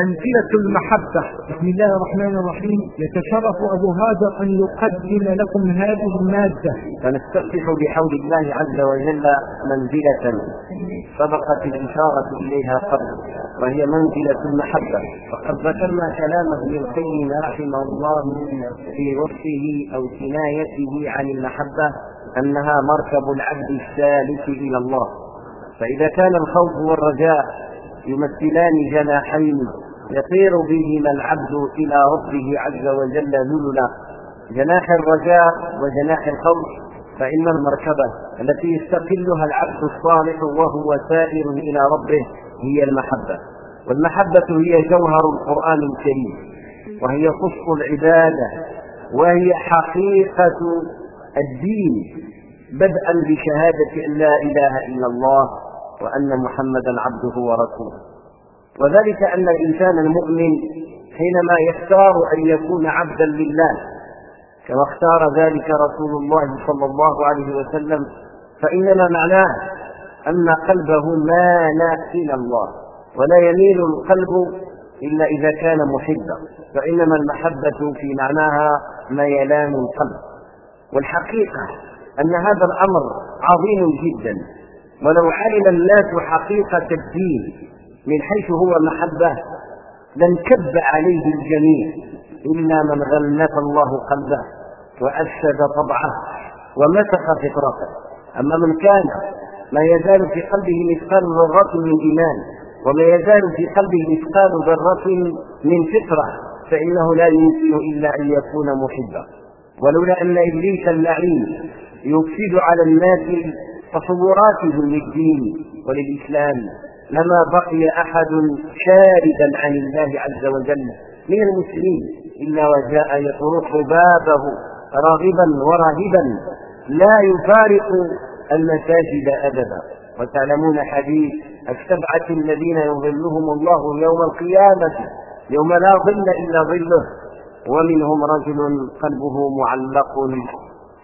منزلة المحبة. بسم الله الرحمن الرحيم. يتشرف أبو هاجر أن يقدم لكم هذه المادة. فنستفتح بحول الله عز وجل منزلة سبقت الإشارة إليها قبل وهي منزلة المحبة. وقد ذكرنا كلام ابن القيم رحمه الله في وصفه أو كنايته عن المحبة أنها مركب العبد السالك إلى الله. فإذا كان الخوف والرجاء يمثلان جناحين يطير بهما العبد إلى ربه عز وجل ذللا. جناح الرجاء وجناح الخوف فإن المركبة التي يستقلها العبد الصالح وهو سائر إلى ربه هي المحبة. والمحبة هي جوهر القرآن الكريم وهي قص العبادة وهي حقيقة الدين بدءا بشهادة أن لا إله إلا الله. وأن محمدا عبده ورسوله. وذلك أن الإنسان المؤمن حينما يختار أن يكون عبدا لله كما اختار ذلك رسول الله صلى الله عليه وسلم فإنما معناه أن قلبه مال إلى الله ولا يميل القلب إلا إذا كان محبا فإنما المحبة في معناها ميلان القلب. والحقيقة أن هذا الأمر عظيم جدا. ولو علم الناس حقيقة الدين من حيث هو محبة لانكب عليه الجميع. إلا من غلف الله قلبه وأفسد طبعه ومسخ فطرته. أما من كان ما يزال في قلبه مثقال ذرة من إيمان وما يزال في قلبه مثقال ذرة من فطرة فإنه لا يمكن إلا أن يكون محبا. ولولا أن إبليس اللعين يفسد على الناس تصوراتهم للدين وللإسلام لما بقي أحد شاردا عن الله عز وجل. من المسلمين إلا وجاء يطرق بابه راغبا وراهبا لا يفارق المساجد أبدا. وتعلمون حديث السبعة الذين يظلهم الله يوم القيامة يوم لا ظل إلا ظله. ومنهم رجل قلبه معلق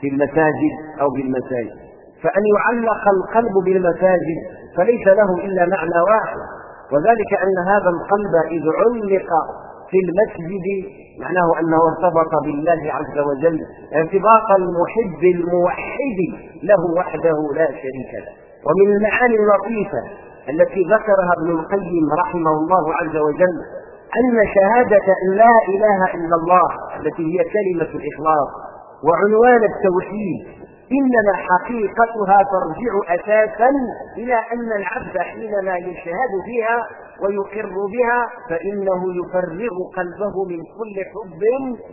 في المساجد أو بالمساجد. فأن يعلق القلب بالمساجد فليس له إلا معنى واحد وذلك أن هذا القلب إذ علق في المسجد معناه أنه ارتبط بالله عز وجل ارتباط المحب الموحد له وحده لا شريك له. ومن المعاني اللطيفة التي ذكرها ابن القيم رحمه الله عز وجل أن شهادة أن لا إله إلا الله التي هي كلمة الإخلاص وعنوان التوحيد إنما حقيقتها ترجع أساسا إلى أن العبد حينما يشهد بها ويقر بها فإنه يفرغ قلبه من كل حب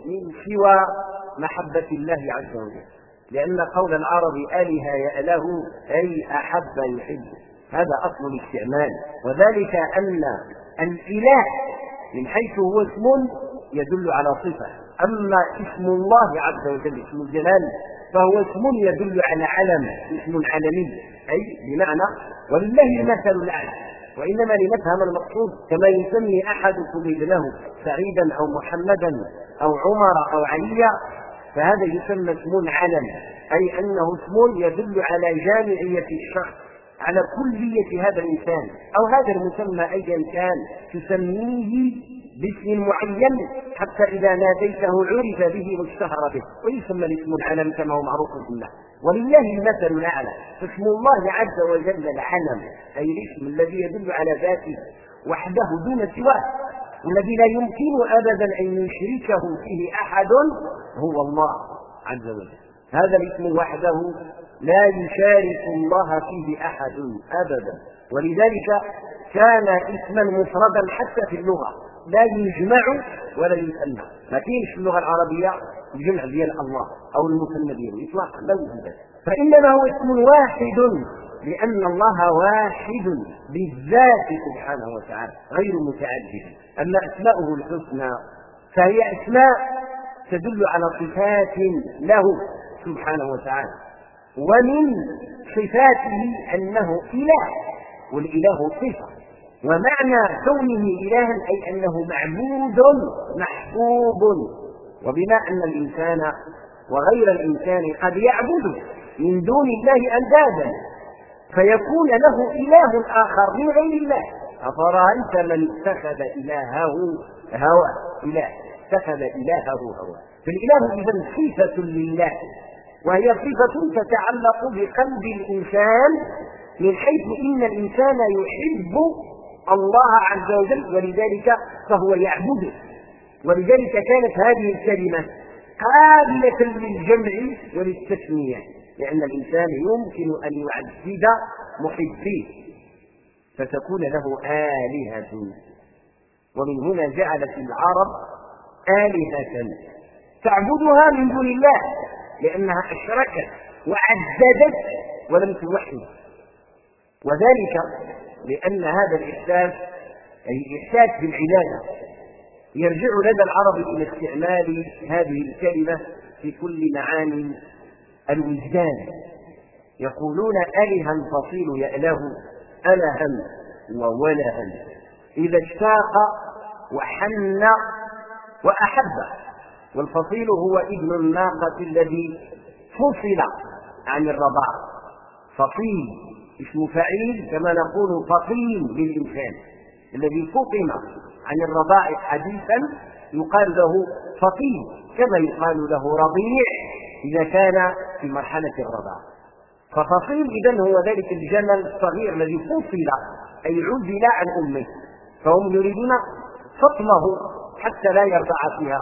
من سوى محبة الله عز وجل. لأن قول العرب أله يأله أي أحب يحب. هذا أصل الاستعمال. وذلك أن الإله من حيث هو اسم يدل على صفة. أما اسم الله عز وجل اسم الجلال فهو اسم يدل على علم اسم علمي أي بمعنى ولله المثل الأعلى. وإنما لنفهم المقصود كما يسمي أحدكم ابنه سعيدا أو محمدا أو عمر أو عليا فهذا يسمى اسم علم أي أنه اسم يدل على جامعية الشخص على كلية هذا الإنسان. أو هذا المسمى أيا كان تسميه باسم معين حتى إذا ناديته عرف به واشتهر به. ويسمى الاسم العلم كما هو معروف في الله ولله المثل الأعلى. فاسم الله عز وجل العلم. أي الاسم الذي يدل على ذاته وحده دون سواه. الذي لا يمكن أبدا أن يشركه فيه أحد هو الله عز وجل. هذا الاسم وحده لا يشارك الله فيه أحد أبدا. ولذلك كان اسما مفردا حتى في اللغة. لا يجمع ولا يثنى ما فيش في اللغة العربية الجمع ديال الله أو المثنى ديالو اطلاقا لا يوجد. فإنما هو اسم واحد لأن الله واحد بالذات سبحانه وتعالى غير متعدد. أما أسماؤه الحسنى فهي أسماء تدل على صفات له سبحانه وتعالى. ومن صفاته أنه إله والإله صفة. ومعنى كونه إلها أي أنه معبود محبوب. وبما أن الإنسان وغير الإنسان قد يعبد من دون الله أندادا فيكون له إله آخر من غير الله. أفرأيت من اتخذ إلهه هوى؟ إله. اتخذ إلهه هوى. فالإله إذا صفة لله وهي صفة تتعلق بقلب الإنسان من حيث إن الإنسان يحب الله عز وجل ولذلك فهو يعبده ولذلك كانت هذه الكلمة قابلة للجمع وللتسمية لأن الإنسان يمكن أن يعدد محبيه فتكون له آلهة. ومن هنا جعلت العرب آلهة. تعبدها من دون الله لأنها أشركت وعددت ولم توحد. وذلك لأن هذا الإحساس أي الإحساس بالعبادة يرجع لدى العرب إلى استعمال هذه الكلمة في كل معاني الوجدان. يقولون ألها فصيل يأله ألها وولها إذا اشتاق وحن وأحب. والفصيل هو ابن الناقة الذي فصل عن الرضاع. فصيل. اسم فعيل كما نقول فصيل للإنسان الذي فطم عن الرضاع حديثا يقال له فصيل كما يقال له رضيع إذا كان في مرحلة الرضاع. ففصيل إذا هو ذلك الجمل الصغير الذي فصل أي عزل عن أمه فهم يريدون فطمه حتى لا يرضع فيها.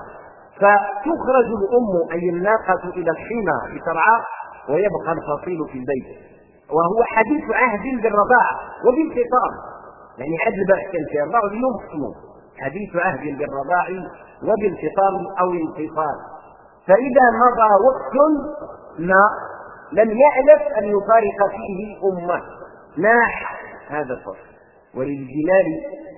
فتخرج الأم أي الناقة إلى الحمى لترعى ويبقى الفصيل في البيت. وهو حديث عهد بالرضاعة وبالفطام يعني البحث كان في أربعة اليوم حديث عهد بالرضاع وبالفطام أو انفصال فإذا مضى وقت ما لم يألف أن يفارق فيه أمة. ناح هذا الفصل وللجمال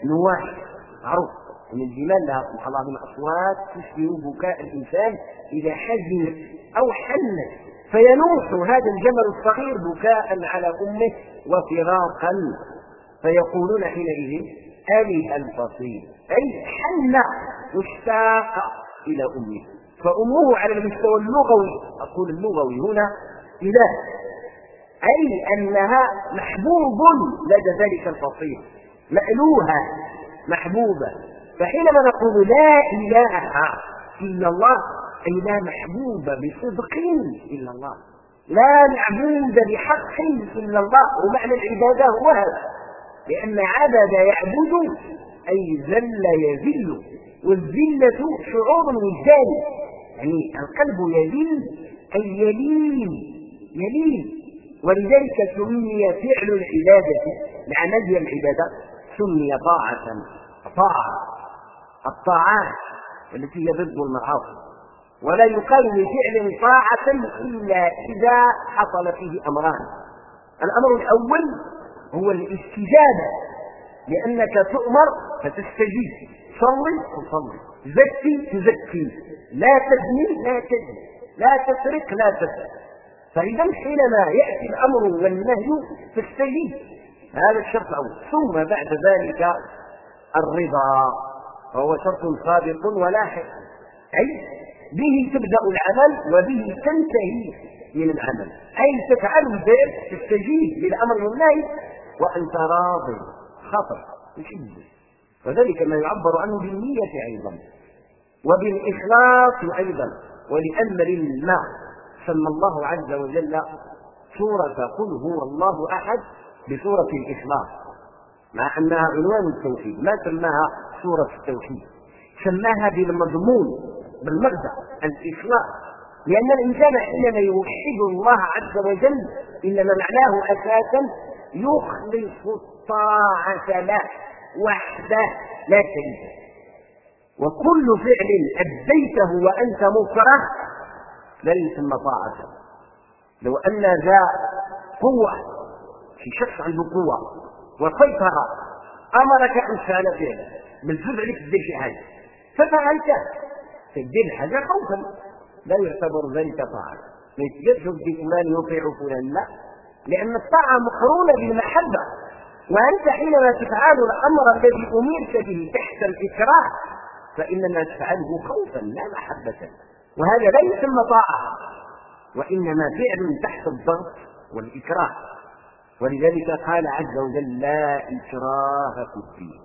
نواح. معروف. ان الجمال لها سبحان الله من أصوات تشبه بكاء الإنسان إذا حزن أو حن فينوح هذا الجمل الصغير بكاء على أمه وفراقا فيقولون حينئذ ألي الفصيل أي حن واشتاق إلى أمه. فأمه على المستوى اللغوي أقول اللغوي هنا إله أي أنها محبوب لدى ذلك الفصيل مألوها محبوبة. فحينما نقول لا إله إلا الله أي لا محبوب بصدق إلا الله. لا معبود بحق إلا الله. ومعنى العبادة هو هذا. لأن عبد يعبد أي ذل يذل والذلة شعور وجداني يعني القلب يذل أي يلين يلين. ولذلك سمي فعل العبادة مع نجي العبادة سمي طاعة طاعة الطاعات التي هي ضد المعاصي. ولا يقال لفعل طاعة إلا إذا حصل فيه أمران. الأمر الأول هو الاستجابة لأنك تؤمر فتستجيب. صلي تصلي زكي تزكي. لا تزني لا تزني لا تسرق لا تسرق فإذا حينما يأتي الأمر والنهي تستجيب. هذا الشرط الأول. ثم بعد ذلك الرضا. فهو شرط سابق ولاحق. أي به تبدأ العمل وبه تنتهي من العمل. أي تفعل الفعل تستجيب للأمر والنهي وأنت راض خطر تشد. وذلك ما يعبر عنه بالنية أيضا وبالإخلاص أيضا. ولأمر ما سمى الله عز وجل سورة قل هو الله أحد بسورة الإخلاص. مع أنها عنوان التوحيد ما سماها سورة التوحيد. سماها بالمضمون. بالمغزى الإخلاص. لأن الإنسان حينما يوحد الله عز وجل إنما معناه أساسا يخلص الطاعة له وحده لا شريك وكل فعل أديته وأنت مكره لا يسمى طاعة. لو أن ذا قوة في شخص عنده قوة وسيطرة أمرك أن فعلا بالجزء عليك تدير شي حاجة ففعلت تدير الحاجة خوفا. لا يعتبر ذلك طاعة. ما يتجدش فلان يطيع فلان لا. لأن الطاعة مقرونة بالمحبة. وأنت حينما تفعل الأمر الذي أمرت به تحت الإكراه فإنما تفعله خوفا لا محبة. وهذا لا يسمى طاعة. وإنما فعل تحت الضغط والإكراه. ولذلك قال عز وجل لا إكراه في الدين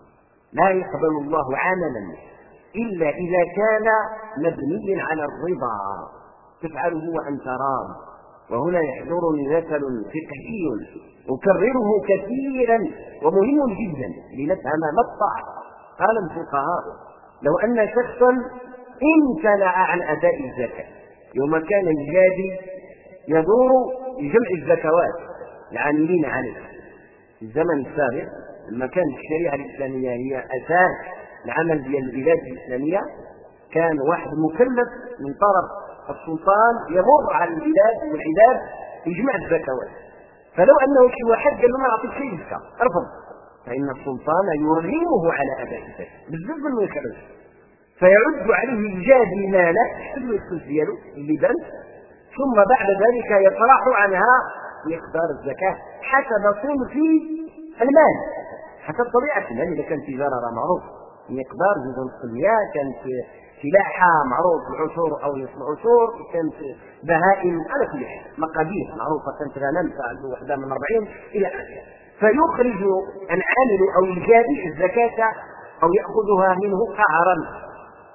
لا يقبل الله عملا. إلا إذا كان مبنيا على الرضا. تفعله وأنت راض. وهنا يحضرني مثل فقهي أكرره كثيرا ومهم جدا لنفهم ما الطاعة قال الفقهاء لو أن شخصا امتنع عن أداء الزكاة يوم كان الجادي يدور بجمع الزكوات العاملين عليه. في الزمن السابق لما كانت الشريعة الإسلامية هي أساس العمل ديال البلاد الإسلامية كان واحد مكلف من طرف السلطان يمر على البلاد والعباد يجمع الزكوات فلو أنه شي واحد قال له ما أعطيك شيء زكاه ارفض. فإن السلطان يرغمه على اداء الزكاه بزاف من يخرج فيعد عليه الجادي ماله يحسب الفلوس ديالو اللبن ثم بعد ذلك يطرح عنها مقدار الزكاة حسب صنف المال. حسب طبيعة المال إذا كان تجارة راه معروف مقدار جزء المياه كانت فلاحة معروف العشور أو نصف العشور كانت بهائم على كل حال مقادير معروفة كانت غنم وحدة من 40 إلى آخره. فيخرج العامل أو الجاري الزكاة أو يأخذها منه قهرا.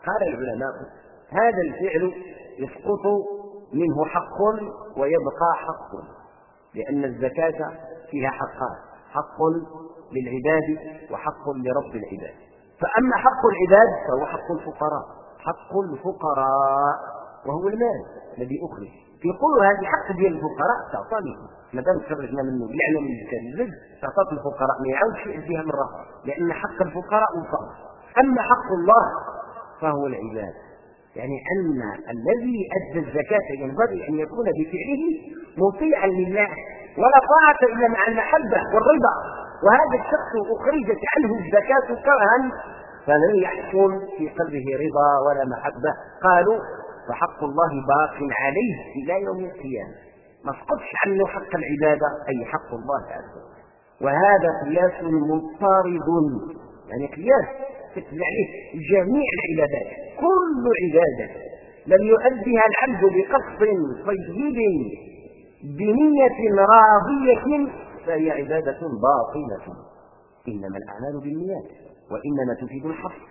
قال العلماء هذا الفعل يسقط منه حق ويبقى حق لأن الزكاة فيها حقان حق للعباد وحق لرب العباد. فأما حق العباد فهو حق الفقراء. حق الفقراء. وهو المال الذي أخرج. يقول هذا حق ديال الفقراء تعطاني. ما دام خرجنا منه لعنا من الزكاه تعطات الفقراء. ما يعاودش يأديها مرة لأن حق الفقراء وفقر. أما حق الله فهو العباد. يعني أن الذي أدى الزكاة ينبغي أن يكون بفعله مطيعا لله ولا طاعة إلا مع المحبة والرضا. وهذا الشخص أخرجت عنه الزكاة كرها فلم يحصل في قلبه رضا ولا محبة. قالوا فحق الله باق عليه إلى يوم القيامة. ما سقطش عنه حق العبادة أي حق الله عز وجل. وهذا قياس مضطرد يعني قياس تتبع عليه جميع العبادات. كل عبادة لم يؤدها العبد بقصد طيب بنية راضية فهي عبادة باطلة. إنما الأعمال بالنيات وإنما تفيد الحصر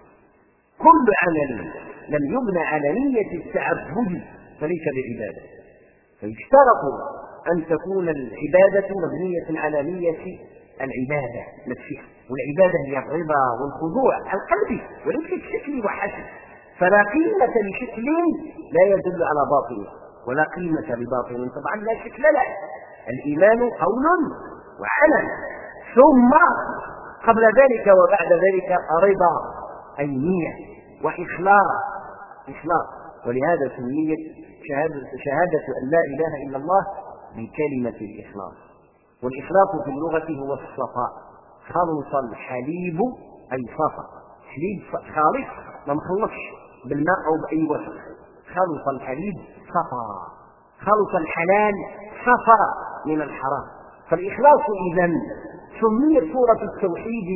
كل عمل لم يبنى على نية التعبد فليس بعبادة. فيشترط أن تكون العبادة مبنية على نية العبادة نفسها. والعبادة هي الرضا والخضوع القلبي وليس الشكل وحسب. فلا قيمة لشكل لا يدل على باطل ولا قيمة لباطل طبعا لا شكل له. الإيمان قول وعمل ثم قبل ذلك وبعد ذلك رضا أي نية وإخلاص. إخلاص. ولهذا سميت شهادة, شهادة أن لا إله إلا الله بكلمة الإخلاص. والإخلاص في اللغة هو الصفاء. خلص الحليب أي صفا حليب خالص ما مخلصش. بالماء أو بأي وصف. خلص الحليب صفا خلص الحلال صفا من الحرام. فالإخلاص إذا سميت سورة التوحيد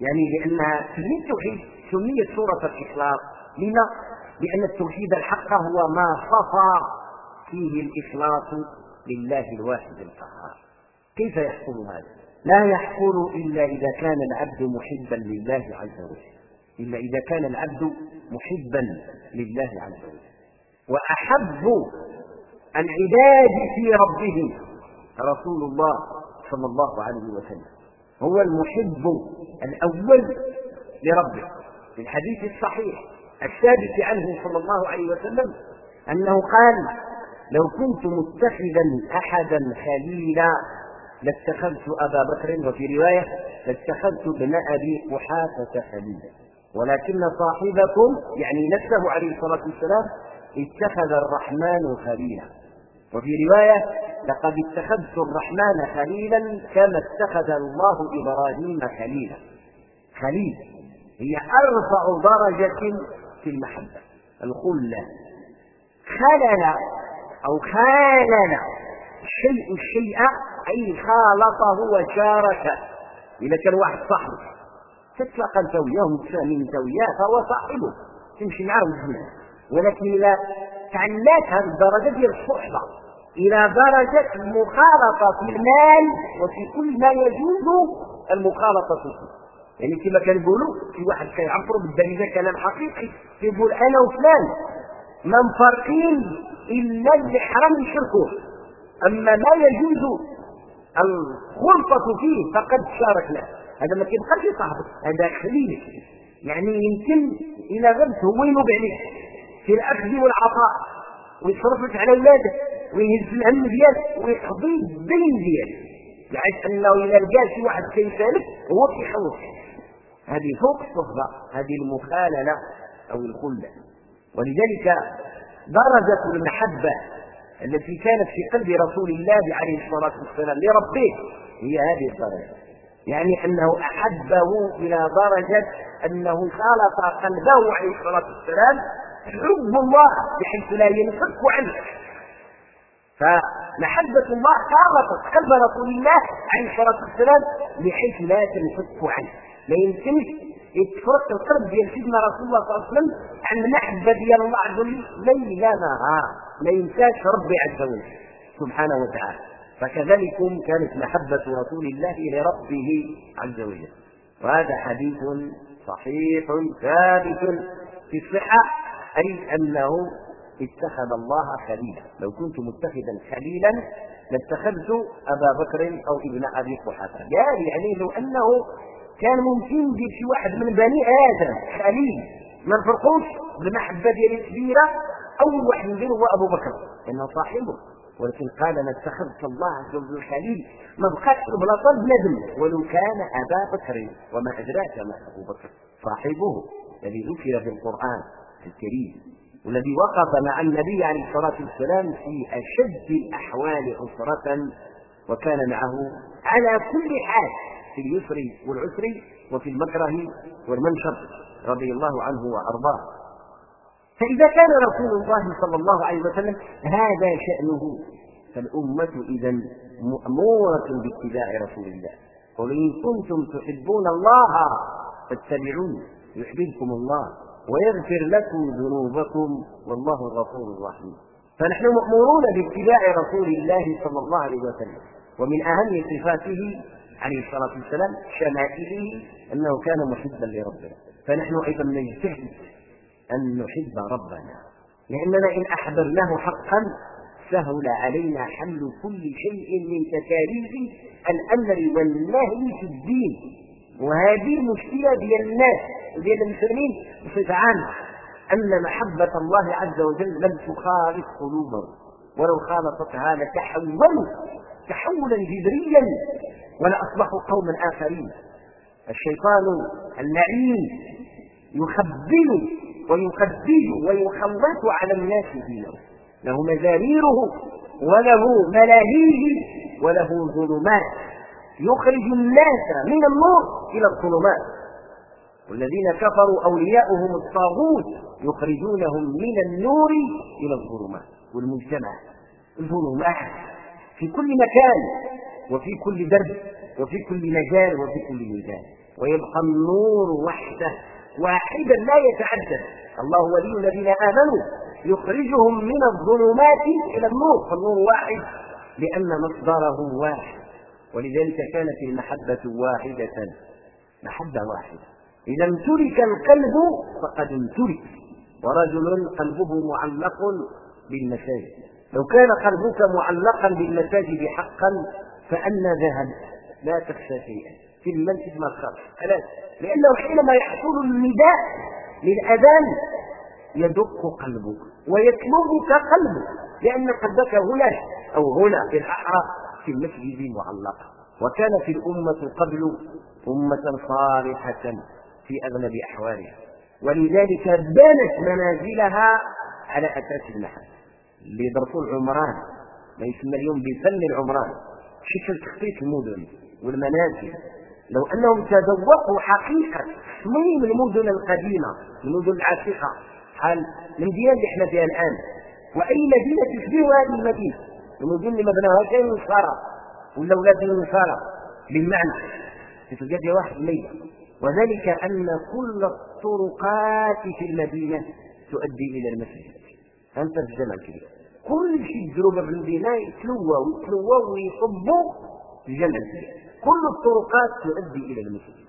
يعني لأنها سميت التوحيد سميت سورة الإخلاص. لما؟ لأن التوحيد الحق هو ما صفى فيه الإخلاص لله الواحد القهار. كيف يحصل هذا؟ لا يحصل إلا إذا كان العبد محبا لله عز وجل. إلا إذا كان العبد محبا لله عز وجل. وأحب العباد في ربه رسول الله صلى الله عليه وسلم. هو المحب الأول لربه. في الحديث الصحيح الثابت عنه صلى الله عليه وسلم أنه قال لو كنت متخذا أحدا خليلا لاتخذت أبا بكر وفي رواية لاتخذت ابن أبي قحافة خليلا ولكن صاحبكم يعني نفسه عليه الصلاة والسلام اتخذ الرحمن خليلا. وفي رواية لقد اتخذت الرحمن خليلا كما اتخذ الله إبراهيم خليلا. خليل هي أرفع درجة في المحبة. الخلة خلل أو خالل الشيء الشيء أي خالطه وشارك. إذا كان واحد صاحبه تتلقى انت وياه متفاهمين انت وياه فهو صاحبه. تمشي معاه وتجمع ولكن إذا تعلات هذه الدرجة ديال الصحبة إلى درجة المخالطة في المال وفي كل ما يجوز المخالطة فيه. يعني كما كان يقولوا في واحد كيعبروا بالدارجه كلام حقيقي يقول أنا وفلان ما مفرقين إلا اللي حرام يشركوه. أما ما يجوز الخلطة فيه فقد شاركنا هذا ما كيبقاش صاحبك هذا خليل. يعني يمكن إلى غبت هو ينوب عليك في الأخذ والعطاء ويصرف لك على اولاده ويهز الهم ديالك ويقضي الدين ديالك بحيث أنه إذا لقى شي واحد كيسالك هو كيخوف هذه فوق الصحبه هذه المخاللة أو الخلة. ولذلك درجه المحبة التي كانت في قلب رسول الله عليه الصلاة والسلام لربه هي هذه الدرجة. يعني أنه أحبه إلى درجة أنه خالط قلبه عليه الصلاة والسلام حب الله بحيث لا ينفك عنه. فمحبة الله خالطت قلب رسول الله عليه الصلاة والسلام بحيث لا تنفك عنه. ما يمكنش يتفرق القلب ديال سيدنا رسول الله صلى الله عليه وسلم عن المحبة ديال الله عز وجل ليل نهار. ما ينساش ربي عز وجل سبحانه وتعالى. فكذلك كانت محبة رسول الله لربه عز وجل. وهذا حديث صحيح ثابت في الصحة أي أنه اتخذ الله خليلا. لو كنت متخذا خليلا لاتخذت أبا بكر أو ابن أبي قحافة. قال يعني لو أنه كان ممكن يجيب شي واحد من بني آدم خليل. ما نفرقوش بالمحبه ديالي كبيرة. أول واحد نديرو هو أبو بكر. لأنه صاحبه. ولكن قال أنا اتخذت الله عز وجل خليل. ما بقاش بلاصه بندم ولو كان أبا بكر وما أدراك ما أبو بكر. صاحبه الذي ذكر في القرآن الكريم. والذي وقف مع النبي عليه الصلاة والسلام في أشد الأحوال عسره وكان معه على كل حال في اليسر والعسر وفي المكره والمنشر رضي الله عنه وأرضاه. فإذا كان رسول الله صلى الله عليه وسلم هذا شأنه فالأمة اذا مأمورة باتباع رسول الله. قل إن كنتم تحبون الله فاتبعوني يحببكم الله. ويغفر لكم ذنوبكم والله غفور رحيم. فنحن مامورون باتباع رسول الله صلى الله عليه وسلم ومن أهم صفاته عليه الصلاة والسلام شمائله أنه كان محبا لربنا. فنحن أيضا نجتهد أن نحب ربنا لأننا إن أحببناه حقا سهل علينا حمل كل شيء من تكاليف الأمر والنهي في الدين. وهذه المشكلة ديال الناس. وديال المسلمين بصفة عامة أن محبة الله عز وجل لم تخالط قلوبهم ولو خالطتها لتحولوا تحولا جذريا ولأصبحوا قوما آخرين. الشيطان اللعين يخبل ويخبل ويخلط على الناس دينه له مزاميره وله ملاهيه وله ظلمات. يخرج الناس من النور إلى الظلمات. والذين كفروا أولياؤهم الطاغوت يخرجونهم من النور إلى الظلمات والمجتمع. الظلمات في كل مكان وفي كل درب وفي كل مجال وفي كل ميدان. ويبقى النور وحده واحدا لا يتعدد. الله ولي الذين آمنوا. يخرجهم من الظلمات إلى النور. فالنور واحد لأن مصدره واحد. ولذلك كانت المحبة واحدة. محبة واحدة. إذا امتلك القلب فقد امتلك. ورجل قلبه معلق بالمساجد لو كان قلبك معلقا بالمساجد حقا فأنا ذهب. لا تخشى شيئا. في المسجد ما تخاف علاش لأنه حينما يحصل النداء للأذان يدق قلبك ويطلبك قلبك. لأن قلبك هنا أو هنا في الأحرى في المسجد معلقة وكان في الأمة قبل أمة صالحة. في أغلب أحوالها. ولذلك بنت منازلها على أساس المحل. اللي العمران. ما يسمى اليوم بفن العمران. شكل تخطيط المدن والمنازل. لو أنهم تذوقوا حقيقة تصميم المدن القديمة المدن العتيقة. بحال المدينة اللي إحنا فيها الآن. وأي مدينة تشبه هذه المدينة؟ المدن اللي ما بناوهاش النصارى. ولا ولاد النصارى. بالمعنى. تلقى واحد ميت وذلك أن كل الطرقات في المدينة تؤدي إلى المسجد. أنت في الجامع الكبير كل شيء يديروا في المدينة يتلووا ويتلووا ويصبوا في الجنه كل الطرقات تؤدي إلى المسجد.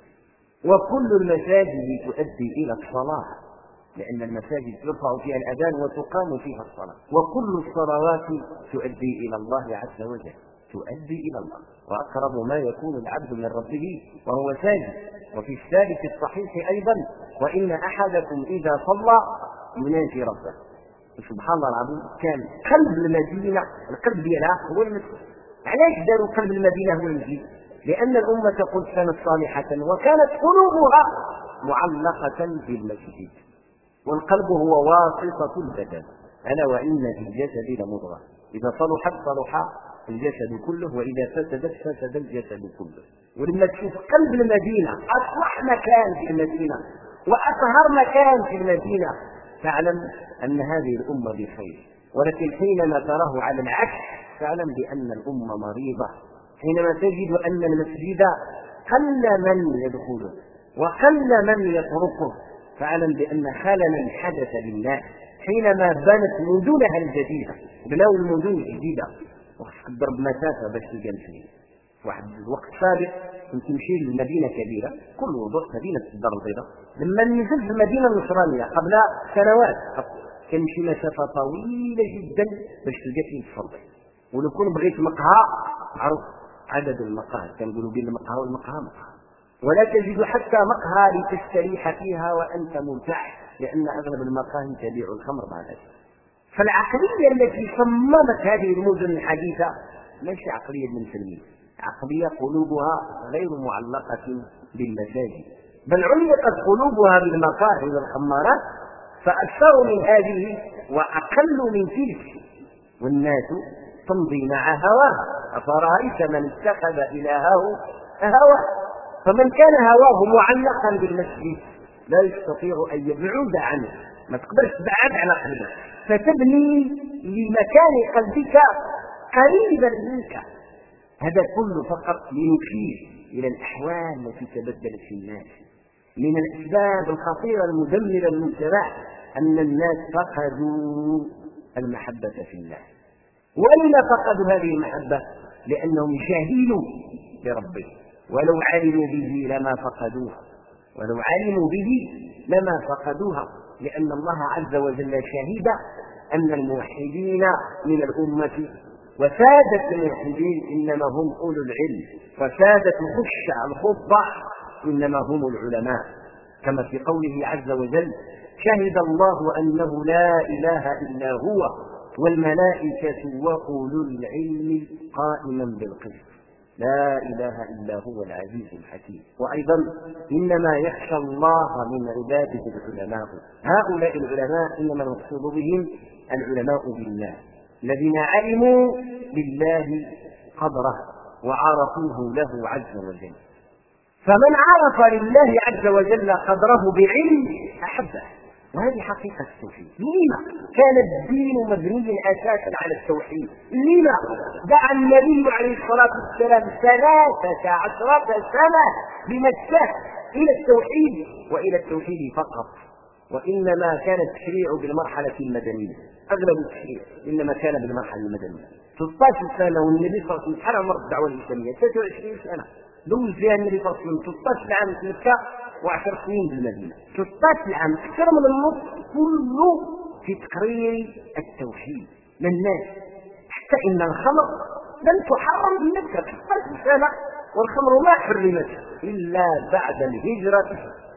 وكل المساجد تؤدي إلى الصلاة. لأن المساجد يرفع فيها الأذان وتقام فيها الصلاة. وكل الصلوات تؤدي إلى الله عز وجل. تؤدي إلى الله. وأقرب ما يكون العبد من ربه وهو ساجد. وفي الثالث الصحيح أيضا وإن أحدكم إذا صلى يناجي ربه. سبحان الله العظيم كان قلب المدينة القلب ديالها هو المسجد. علاش داروا قلب المدينة هو المسجد؟ لأن الأمة قد كانت صالحة وكانت قلوبها معلقة بالمسجد. والقلب هو واسطة البدن ألا وإن في الجسد لمضغة. إذا صلحت صلح الجسد كله وإذا فسدت فسد الجسد كله. ولما تشوف قلب المدينة؟ أصلح مكان في المدينة وأطهر مكان في المدينة. فاعلم أن هذه الأمة بخير. ولكن حينما تراه على العكس فاعلم بأن الأمة مريضة. حينما تجد أن المسجد قل من يدخله وقل من يتركه فاعلم بأن خللا حدث للناس. حينما بنت مدنها الجديدة بنوا المدن الجديدة وخصك تضرب مسافة باش تلقى المسجد واحد الوقت سابق كنت تمشي لمدينة كبيرة كل وضوح مدينة الدار البيضاء. لما نزلت في المدينة النصرانية قبل سنوات كنمشي مسافة طويلة جدا باش تلقى فين تصلي ولو كون بغيت مقهى معروف عدد المقاهي. كنقولوا بين المقهى والمقهى مقهى. ولا تجد حتى مقهى لتستريح فيها وأنت مرتاح لأن أغلب المقاهي تبيع الخمر بعد ذلك. فالعقلية التي صممت هذه المدن الحديثة ليس عقلية المسلمين عقلية قلوبها غير معلقة بالمساجد بل علقت قلوبها بالمقاهي والخمارات فأكثر من هذه وأقل من تلك والناس تمضي مع هواها أفرأيت من اتخذ إلهه هواه فمن كان هواه معلقا بالمسجد لا يستطيع أن يبعد عنه. ما تقدرش تبعد على قلبك فتبني لمكان قلبك قريبا منك. هذا كله فقط لنشير إلى الأحوال التي تبدلت في الناس. من الأسباب الخطيرة المدمرة للمجتمع أن الناس فقدوا المحبة في الله. ولما فقدوا هذه المحبة؟ لأنهم جهلوا بربهم ولو علموا به لما فقدوها ولو علموا به لما فقدوها لأن الله عز وجل شهد أن الموحدين من الأمة وسادة الموحدين إنما هم أولو العلم وسادة الخشع الخضع إنما هم العلماء. كما في قوله عز وجل شهد الله أنه لا إله إلا هو والملائكة وأولو العلم قائما بالقسط. لا إله إلا هو العزيز الحكيم. وأيضا إنما يخشى الله من عباده العلماء. هؤلاء العلماء إنما المقصود بهم العلماء بالله. الذين علموا بالله قدره وعرفوه له عز وجل. فمن عرف لله عز وجل قدره بعلم أحبه. وهذه حقيقة التوحيد. لما كان الدين مبنيا أساسا على التوحيد؟ لما دعا النبي عليه الصلاة والسلام ثلاثة عشرة سنة بمكة إلى التوحيد وإلى التوحيد فقط. وإنما كان التشريع بالمرحلة المدنية. أغلب التشريع إنما كان بالمرحلة المدنية. 16 سنة والنبي صلى الله عليه وسلم حرم الدعوة الإسلامية. 23 سنة. دوز فيها النبي صلى الله عليه وسلم 16 عام في مكة وعشر سنين بالمدينة 16 عام أكثر من النصف كله في تقرير التوحيد للناس. حتى إن الخمر لم تحرم بمكة 16 سنة والخمر ما حرمت إلا بعد الهجرة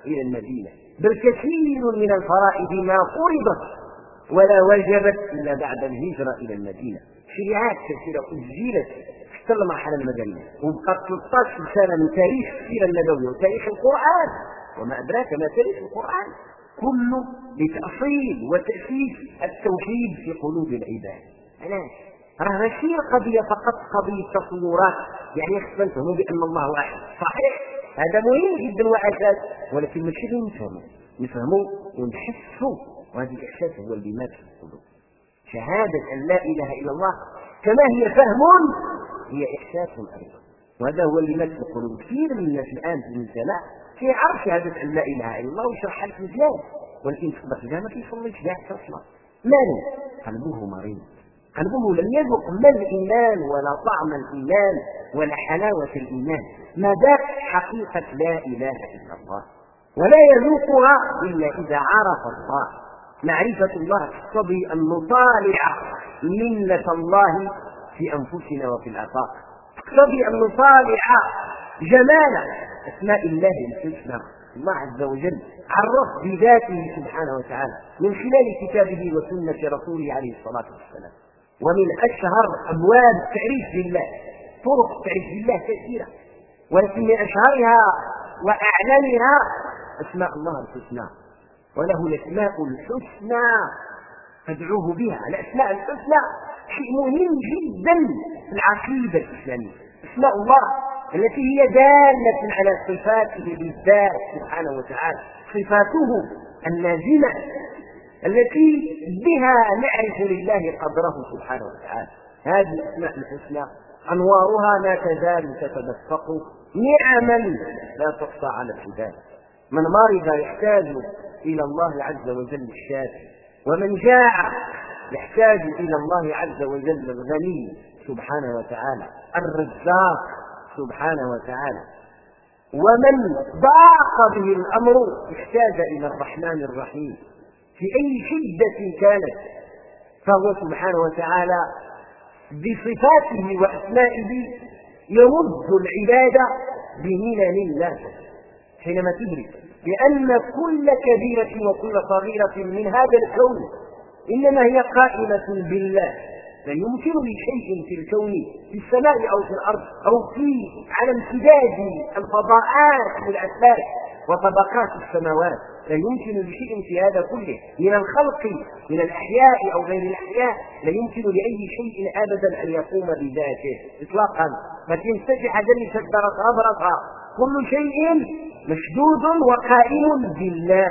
إلى المدينة. بل كثير من الفرائض ما فرضت ولا وجبت إلا بعد الهجرة إلى المدينة. شريعات كثيرة أجلت حتى المرحله المدنيه وبقى 13 سنه من تاريخ السيرة النبوية وتاريخ القرآن. وما أدراك ما تاريخ القرآن؟ كله لتأصيل وتأسيس التوحيد في قلوب العباد. علاش؟ راه ماشي قضية فقط قضية تصورات. يعني خصنا نفهموا بأن الله واحد. صحيح هذا مهم جدا واساس ولكن ماشي اللي نفهموا نفهموا ونحسوا وهذا الإحساس هو اللي مات في القلوب. شهادة أن لا إله إلا الله كما هي فهم هي إحساس أيضا. وهذا هو اللي مات القلوب كثير من الناس الآن في المجتمع كيعرف شهادة أن لا إله إلا الله ويشرحها لك مزيان ولكن تقدر تلقاه ما كيصليش كاع أصلا ماله قلبه مريض. قلبه لم يذق ما الإيمان ولا طعم الإيمان ولا حلاوة الإيمان. ما ذاق حقيقة لا إله إلا الله. ولا يذوقها إلا إذا عرف الله. معرفة الله تقتضي أن نطالع منة الله. في أنفسنا وفي الآفاق تقتضي أن نطالع جمال أسماء الله الحسنى. الله عز وجل عرف بذاته سبحانه وتعالى من خلال كتابه وسنة رسوله عليه الصلاة والسلام. ومن أشهر أبواب التعريف بالله. طرق التعريف بالله كثيرة. ولكن من أشهرها وأعلمها أسماء الله الحسنى. وله الأسماء الحسنى. فادعوه بها. الأسماء الحسنى شيء مهم جدا في العقيدة الإسلامية. أسماء الله التي هي دالة على صفاته بالذات سبحانه وتعالى. صفاته اللازمة التي بها نعرف لله قدره سبحانه وتعالى. هذه الأسماء الحسنى أنوارها لا تزال تتدفق. نعما لا تحصى على العباد. من مرض يحتاج إلى الله عز وجل الشافي. ومن جاع يحتاج إلى الله عز وجل الغني سبحانه وتعالى الرزاق سبحانه وتعالى. ومن ضاق به الأمر احتاج إلى الرحمن الرحيم. في أي شدة كانت فهو سبحانه وتعالى بصفاته وأسمائه يرد العباد بمنن لا حينما تدرك بأن كل كبيرة وكل صغيرة من هذا الكون إنما هي قائمة بالله لا يمكن لشيء في الكون في السماء أو في الأرض أو في على امتداد الفضاءات والأسلاك وطبقات السماوات لا يمكن لشيء في هذا كله من الخلق من الأحياء أو غير الأحياء لا يمكن لأي شيء أبدا أن يقوم بذاته إطلاقا. فتنفتح جل شدرت أبرصها كل شيء مشدود وقائم بالله.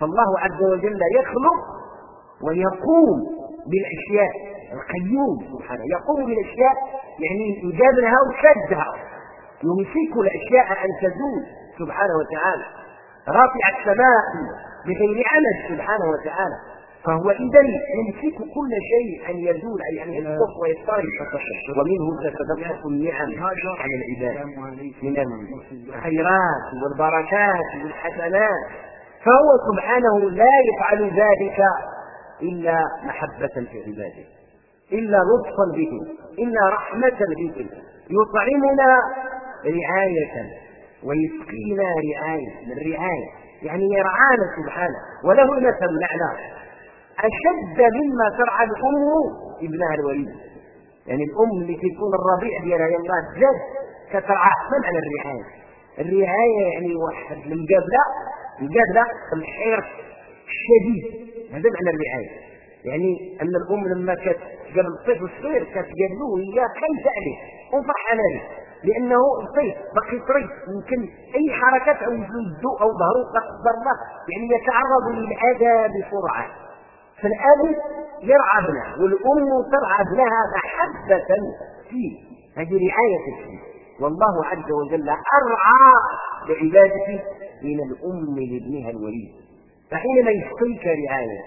فالله عز وجل يخلق ويقوم بالأشياء القيوم سبحانه يقوم بالأشياء يعني يجابلها وشدها يمسك الأشياء أن تزول سبحانه وتعالى. رافع السماء بغير عمد سبحانه وتعالى. فهو اذا يمسك كل شيء أن يزول أي أن يسقط ويضطرب ومنه تتدفق النعم على العباد من الخيرات والبركات والحسنات. فهو سبحانه لا يفعل ذلك إلا محبة في عباده إلا لطفا بهم إلا رحمة بهم يطعمنا رعاية ويسقينا رعاية من رعاية يعني يرعانا سبحانه. وله المثل الأعلى. أشد مما ترعى الأم ابنها الوليد. يعني الأم اللي تكون الرضيع ديالها يلاه جد كترعى أحسن على الرعاية. الرعاية يعني واحد المقابلة المقابلة الحرص الشديد هذا معنى الرعاية. يعني أن الأم لما كانت قبل الطفل الصغير كانت له هي خايفة عليه وفرحانة عليه لأنه الطفل باقي طريق يمكن أي حركات أو يده أو ظهره قدر الله يعني يتعرض للأذى بسرعة. فالاب يرعى ابنه والأم ترعى ابنها محبة فيه هذه رعاية فيه والله عز وجل أرعى لعبادته من الأم لابنها الوليد. فحينما يسقيك رعاية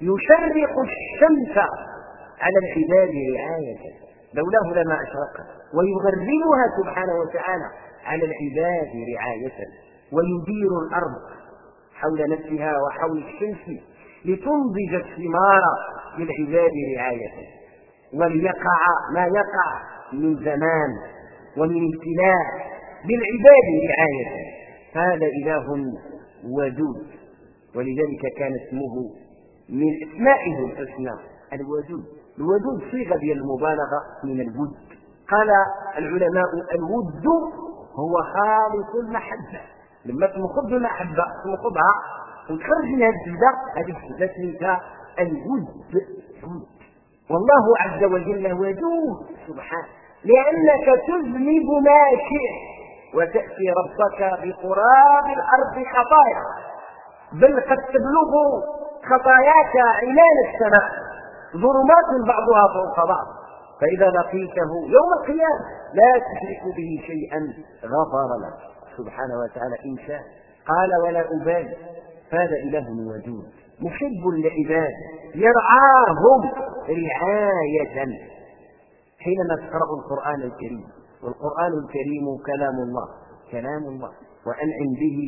يشرق الشمس على العباد رعاية. لولاه لما أشرقت ويغربها سبحانه وتعالى على العباد رعاية. ويدير الأرض حول نفسها وحول الشمس لتنضج الثمار للعباد رعاية. وليقع ما يقع من زمان ومن ابتلاء للعباد رعاية. هذا إله ودود. ولذلك كان اسمه من أسمائه الحسنى الودود. الودود صيغة ديال المبالغة من الود. قال العلماء الود هو خالص المحبة. لما تنخذ المحبة تنخذها وتخرج منها الزبده هذه الزبده سميتها الود. والله عز وجل ودود سبحانه لأنك تذنب ما شئت وتأتي ربك بقراب الأرض خطايا بل قد تبلغ خطاياك عنان السماء. ظلمات بعضها فوق بعض. فإذا لقيته يوم القيامة لا تشرك به شيئا غفر لك. سبحانه وتعالى إن شاء قال ولا أبالي. هذا إله ودود محب لعباده. يرعاهم رعاية. حينما تقرأ القرآن الكريم. والقرآن الكريم كلام الله. كلام الله. وأنعم به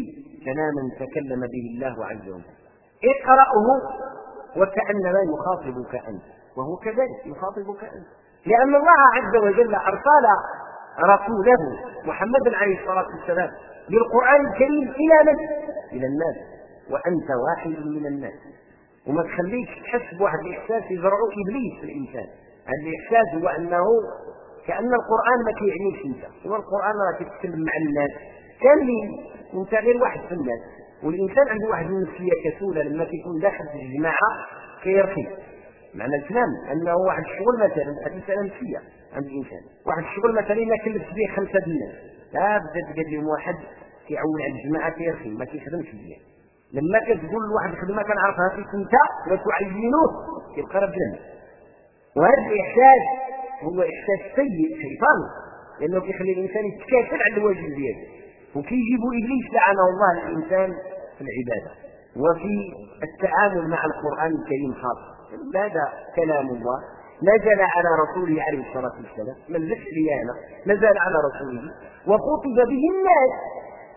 كلاما تكلم به الله عز وجل. اقرأه وكأنما يخاطبك أنت وهو كذلك يخاطبك أنت. لأن الله عز وجل أرسل رسوله محمد عليه الصلاة والسلام بالقرآن الكريم إلى من؟ إلى الناس. وأنت واحد من الناس. وما تخليك تحس بواحد الإحساس يزرعه إبليس في الإنسان. هذا الإحساس هو أنه كأن القرآن ما كيعنيش أنت. هو القرآن راه كيتكلم مع الناس. كاملين وأنت غير واحد في الناس والإنسان عنده واحد النفسية كسولة لما كيكون داخل في الجماعة كيرخي معنى الكلام أنه واحد الشغل مثلا هذه مساله نفسيه عند الإنسان. واحد الشغل مثلا إلا كلفت به خمسة الناس لا بدا تقال لهم واحد كيعول على الجماعة كيرخي ما كيخدمش مزيان. لما كتقول لواحد الخدمة كنعرفها فيك انت وتعينوه كيبقى راه بجنب وهذا الإحساس هو إحساس سيء شيطاني لأنه كيخلي الإنسان يتكاسل على الواجب ديالو. وكيجيب إبليس لعنه الله الإنسان في العبادة وفي التعامل مع القرآن الكريم خاصه هذا كلام الله؟ نزل على رسوله عليه الصلاة والسلام من لي أنا نزل على رسوله وخطب به الناس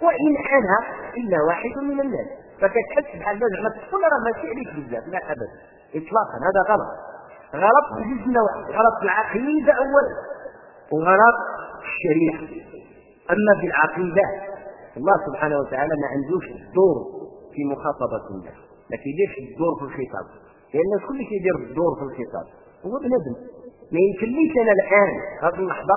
وإن أنا إلا واحد من الناس. فكتحس بحال زعما تقول راه ماشي عليك بزاف لا أبدا. إطلاقا هذا غلط. غلط بجوج نواحي غلط في العقيدة أولا وغلط في الشريعة. أما في العقيدة الله سبحانه وتعالى ما عندوش الدور في مخاطبة الناس ما كيديرش الدور في الخطاب. لأن كل شيء يدير الدور في الخطاب. هو بنادم. ما يمكنليش أنا الآن هذه اللحظة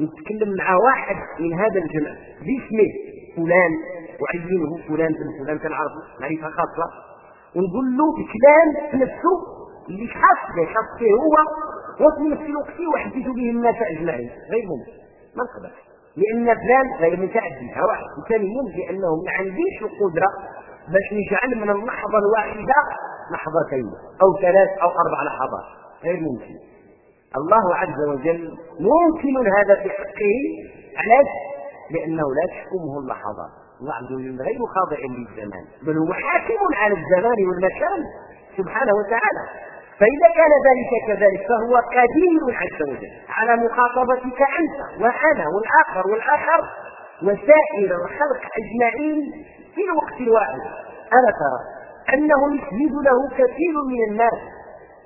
نتكلم مع واحد من هذا الجمع. باسمه فلان وعينه فلان بن فلان كنعرفه معرفة خاصة. ونقول له بكلام في نفسه اللي خاص به خاص به هو وفي نفس الوقت يحدث به الناس أجمعين. غير ممكن. ما نقدر لأن فلان غير متعدد واحد ثانيا لأنه ما عنديش القدرة باش نجعل من اللحظة الواحدة لحظتين أو ثلاث أو أربع لحظات. غير ممكن. الله عز وجل ممكن هذا في حقه. علاش؟ لأنه لا تحكمه اللحظات الله عز وجل غير خاضع للزمان. بل هو حاكم على الزمان والمكان سبحانه وتعالى. فإذا كان ذلك كذلك فهو قدير عز وجل. على مخاطبتك أنت وأنا والآخر والآخر وسائر الخلق أجمعين في الوقت الواحد. ألا ترى أنه يسجد له كثير من الناس.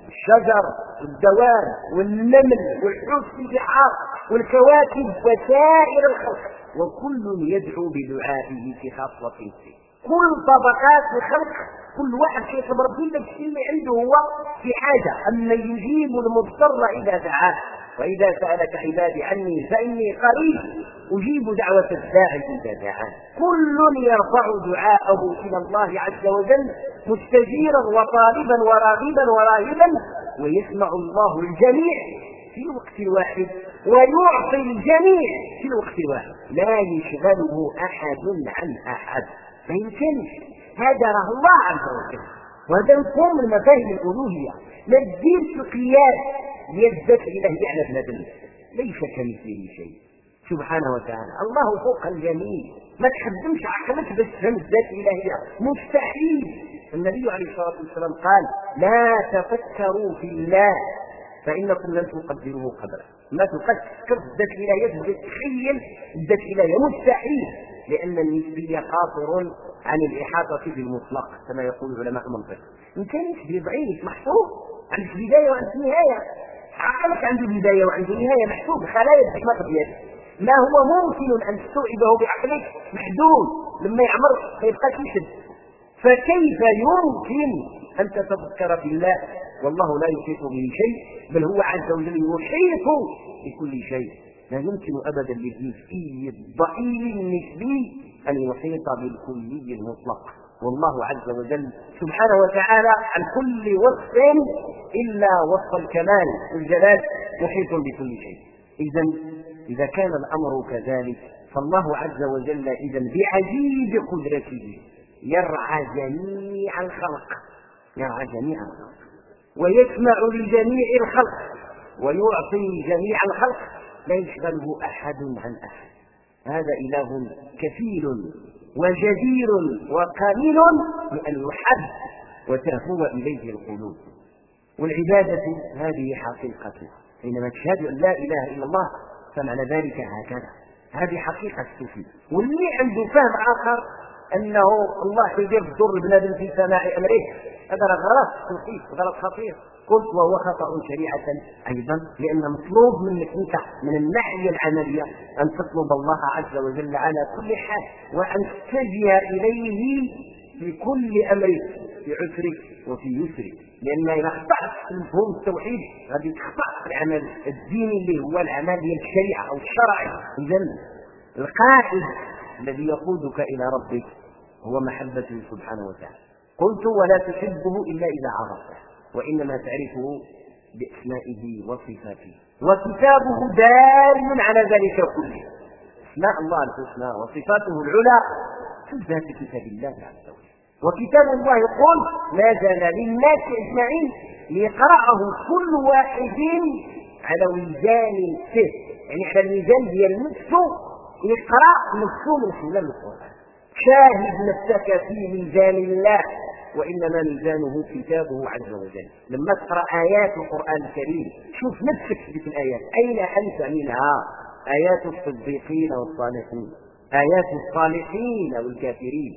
الشجر والدواب والنمل والحوت في البحار والكواكب وسائر الخلق. وكل يدعو بدعائه في خاصة فيه. كل طبقات الخلق كل واحد كيعتبر كل الشيء اللي عنده هو في حاجة أما يجيب المضطر إذا دعاه. وإذا سألك عبادي عني فإني قريب أجيب دعوة الداعي إذا دعان كل يرفع دعاءه إلى الله عز وجل مستجيرا وطالبا وراغبا وراهبا ويسمع الله الجميع في الوقت الواحد ويعطي الجميع في الوقت الواحد لا يشغله أحد عن أحد. ما يمكنش هذا راه الله عز وجل. وهذا مفهوم من مفاهيم الألوهية. ما تديرش القياس ديال الذات الإلهية على بنادم ليس كمثله شيء. سبحانه وتعالى. الله فوق الجميع. ما تخدمش عقلك باش تفهم الذات الإلهية. مستحيل. النبي عليه الصلاة والسلام قال لا تفكروا في الله فإنكم لن تقدروه قدره ما تفكر الذات الإلهية. تخيل الذات الإلهية. مستحيل. لأن النسبية قاصر عن الإحاطة بالمطلق كما يقول علماء المنطق. إن كان ضعيف محصور عندك بداية وعندك نهاية. عقلك عنده بداية وعنده نهاية محسوب خلايا الدماغ ديالك ما هو ممكن أن تستوعبه بعقلك؟ محدود. لما يعمر ما يبقاش يشد. فكيف يمكن أن تتفكر في الله والله لا يحيط به شيء بل هو عز وجل يحيط بكل شيء. لا يمكن أبدا للجزئي الضئيل النسبي أن يحيط بالكلي المطلق. والله عز وجل سبحانه وتعالى عن كل وصف إلا وصف الكمال. والجلال محيط بكل شيء. إذا إذا كان الأمر كذلك فالله عز وجل إذا بعجيب قدرته يرعى جميع الخلق. يرعى جميع الخلق. ويسمع لجميع الخلق. ويعطي جميع الخلق. لا يشغله أحد عن أحد. هذا إله كفيل وجدير وقليل بأن يحب وتهوى إليه القلوب. والعبادة هذه حقيقة حينما تشهد أن لا إله إلا الله فمعنى ذلك هكذا. هذه حقيقة الصوفي واللي عنده فهم آخر أنه الله يدير الدور البنادم في سماع أمره هذا غلط صوفي غلط خطير. قلت وهو خطأ شريعة أيضا لأن مطلوب منك أنت من الناحية العملية أن تطلب الله عز وجل على كل حال وأن تتجه إليه في كل أمرك في عسرك وفي يسرك. لأن إذا أخطأت في مفهوم التوحيد غادي تخطأ في العمل الديني اللي هو العمل ديال الشريعة أو الشرع. إذا القائد الذي يقودك إلى ربك هو محبته سبحانه وتعالى. قلت ولا تحبه إلا إذا عرفته. وإنما تعرفه بأسمائه وصفاته. وكتابه دال على ذلك كله. أسماء الله الحسنى وصفاته العلى في ذات كتاب الله عز وجل. وكتاب الله يقول نزل للناس أجمعين ليقرأه كل واحد على وزان سه يعني على الميزان ديال نفسه يقرأ نفسه من القرآن شاهد نفسك في ميزان الله. وإنما ميزانه كتابه عز وجل. لما تقرأ آيات القرآن الكريم شوف نفسك في الآيات. أين أنت منها؟ آيات الصديقين والصالحين. آيات الصالحين والكافرين.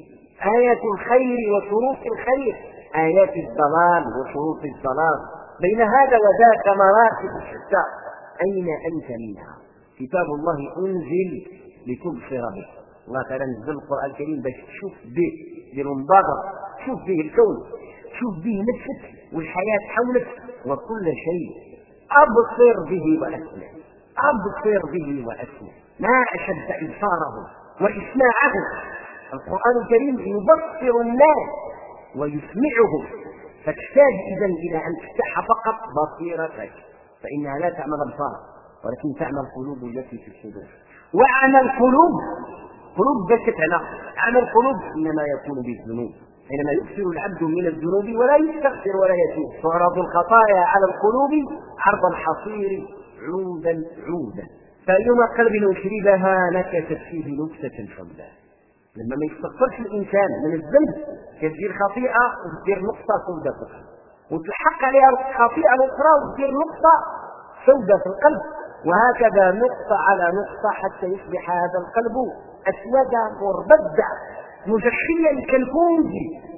آيات الخير وشروط الخير. آيات الضلال وشروط الضلال. بين هذا وذاك مراتب الشتى أين أنت منها؟ كتاب الله أنزل لتبصر به. الله تعالى نزل القرآن الكريم. باش تشوف به. دير مبادرة. شوف به الكون شوف به نفسك والحياة حولك وكل شيء. أبصر به وأسمع. أبصر به وأسمع. ما أشد إبصاره وإسماعه. القرآن الكريم يبصر الناس ويسمعهم فتحتاج إذا إلى أن تفتح فقط بصيرتك. فإنها لا تعمل أبصار ولكن تعمل القلوب التي في الصدور. وأعمى القلوب قلوب بكت على أعمى القلوب إنما يكون بالذنوب. حينما يكثر العبد من الذنوب ولا يستغفر ولا يتوب. تعرض الخطايا على القلوب عرض الحصير عودا عودا. فأيما قلب أشربها نكست فيه نكتة سوداء لما ما يستغفرش الإنسان من الذنب كتجي الخطيئة وتدير نقطة سوداء في القلب. وتلحق عليها الخطيئة الأخرى وتدير نقطة سوداء في القلب. وهكذا نقطة على نقطة حتى يصبح هذا القلب أسودا مربدا مزكيا كالكنز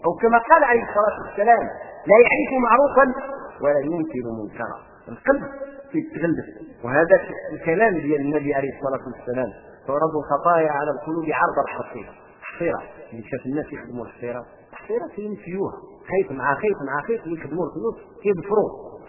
أو كما قال عليه الصلاة والسلام لا يعرف معروفا ولا ينكر منكرا. القلب في التغلف وهذا الكلام ديال النبي عليه الصلاة والسلام. تعرض الخطايا على القلوب عرض الحصيرة حصيرة اللي شاف الناس يخدموا الحصيرة الحصيرة فيها خيط مع خيط مع خيط يخدموا الفلوس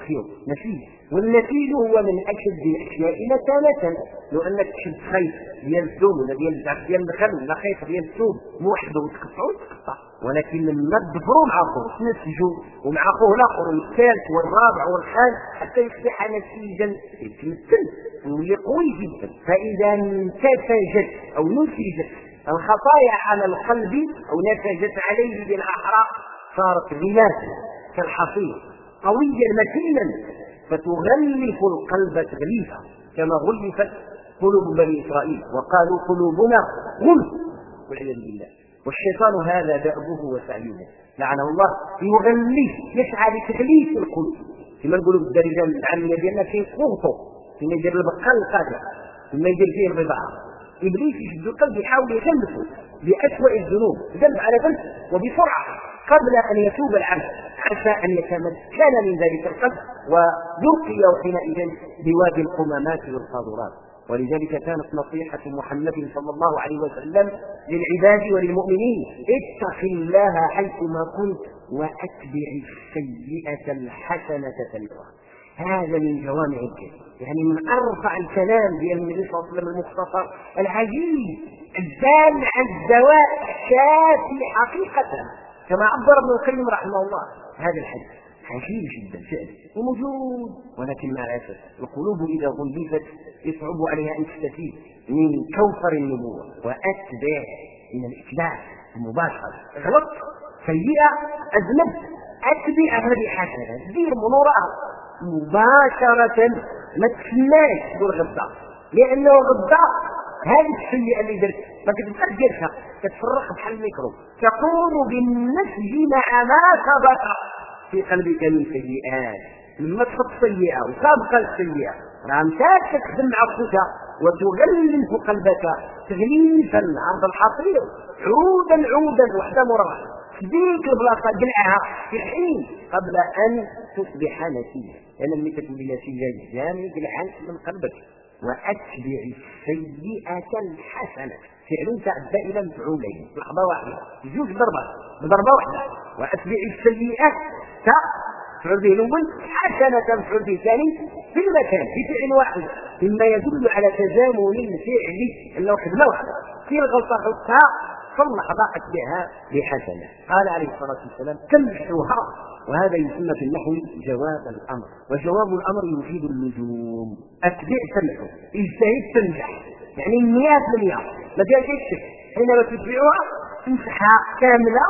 خيوط نسيج والنسيج هو من أشد الأشياء متانة لو أنك تشد خيط ديال الثوم ولا ديال الزعف ديال الخل ولا خيط ديال الثوم موحده وتقطعو تقطع ولكن لما تدبروا مع اخوه تنسجوا ومع أخوه الآخر والثالث والرابع والخامس حتى يصبح نسيجا. يتمثل ويولي قوي جدا. فإذا انتسجت أو نسجت الخطايا على القلب أو نسجت عليه بالأحرى صارت غلاف كالحصير قويا متينا فتغلف القلب تغليفا كما غلفت قلوب بني إسرائيل وقالوا قلوبنا غلف والعياذ بالله. والشيطان هذا دأبه وسعيه لعنه الله يغلف يسعى لتغليف القلوب. كما نقولوا بالدارجه العاميه ديالنا كيصوتوا كما يدير البقال القادر كما يدير فيه الرضاعة. إبليس يشد القلب يحاول يغلفه بأسوأ الذنوب ذنب على ذنب وبسرعة. قبل أن يتوب العبد عسى أن يتمكن من ذلك القلب ويلقي حينئذ بوادي القمامات والقاذورات ولذلك كانت نصيحة محمد صلى الله عليه وسلم للعباد وللمؤمنين اتق الله حيثما كنت وأتبع السيئة الحسنة تمحها هذا من جوامع الكلم يعني من أرفع الكلام ديال النبي صلى الله عليه وسلم المختصر العجيب الدال على الدواء الشافي حقيقة. كما عبر ابن القيم رحمه الله هذا الحديث. عجيب جدا فعلا. وموجود. ولكن مع الاسف القلوب إذا غلفت يصعب عليها أن تستفيد من كوثر النبوة واتبع من الاتباع المباشره غلط. سيئة. أذنبت. أتبع هذه حسنه دير من مباشرة. ما تسماش تقول لأنه غدا هذه السيئه اللي درت. ما كتبقاش ديرها كتفرق بحال الميكرو. تقوم بالنسج مع ما سبق في قلبك من سيئات لما تحط سيئة وسابقة السيئه راه مشات تخدم مع خوتها وتغلف قلبك تغليفا عرض الحصير عودا عودا وحدة مرة. في ديك البلاصه قلعها في حين قبل أن تصبح نتيجه لأن ملي كتولي نتيجه جامد قلعان من قلبك. وأتبع السيئة الحسنة. فعل تعدى إلى مفعولين لحظه واحدة. جوج ضربات بضربة واحدة. وأتبع السيئة مفعول به الأول حسنة مفعول به الثاني في المكان في فعل واحد. مما يدل على تزامن الفعل انه خدمه واحدة في الغلطة حطها صلح ضاقت بها بحسنة. قال عليه الصلاة والسلام تمحوها. وهذا يسمى في النحو جواب الأمر. وجواب الأمر يفيد اللزوم اتبع سمعه. اجتهد تنجح يعني المياه بالمياه ما فيها شيء شك. حينما تتبعها تمسحها كاملة.